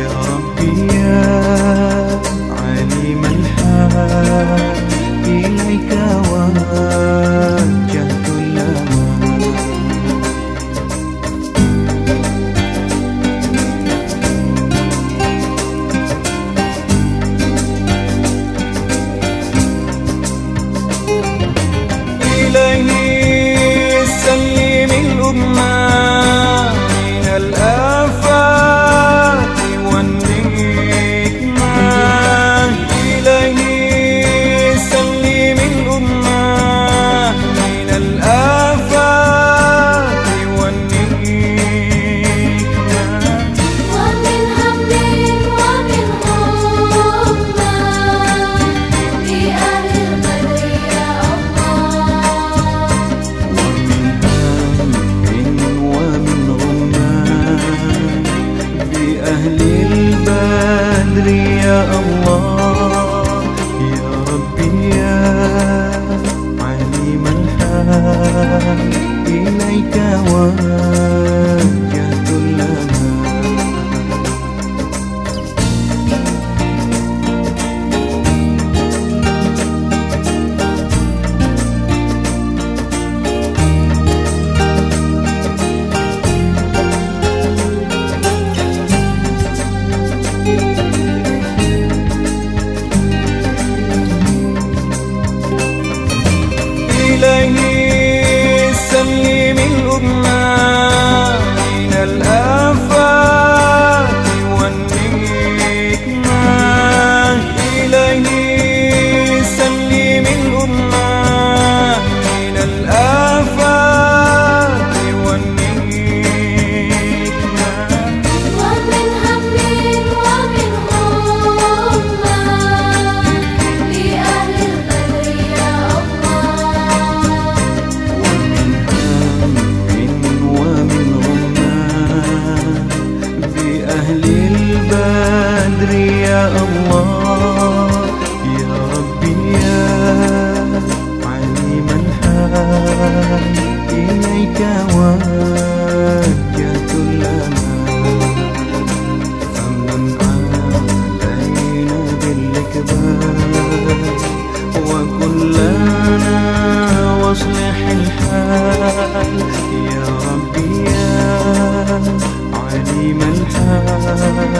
يا ربي يا عليم الحال. الله love.